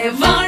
Levanta.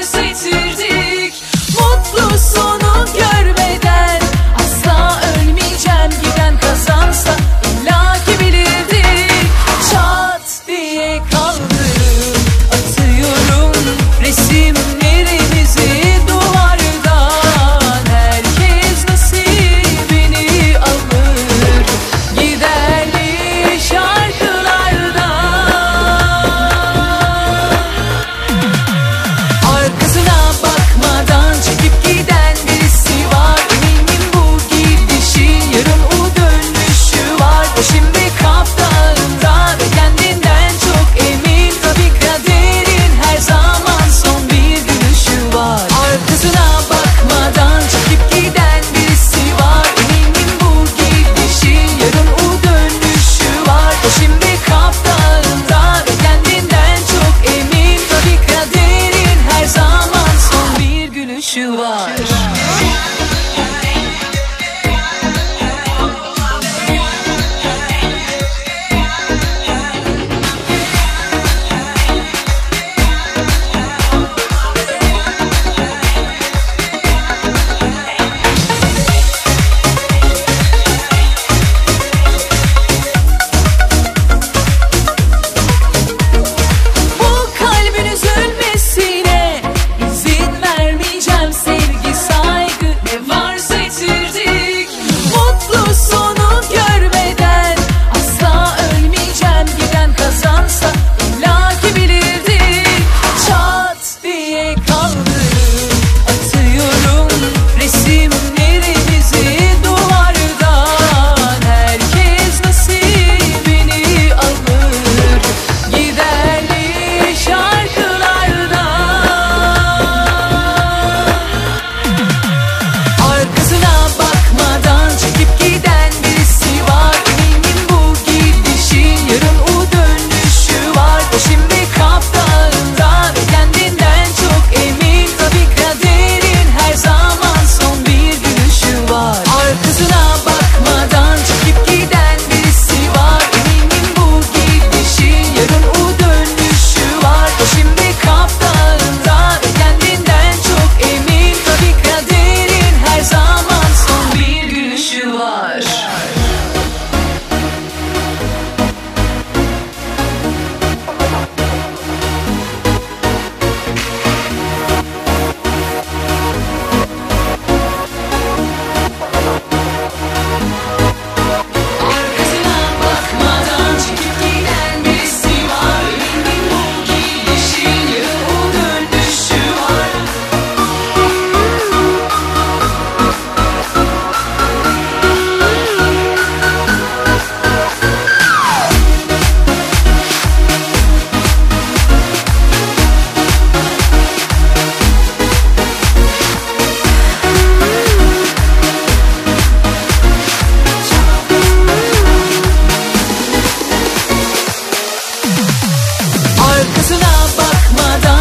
Suratına bakmadan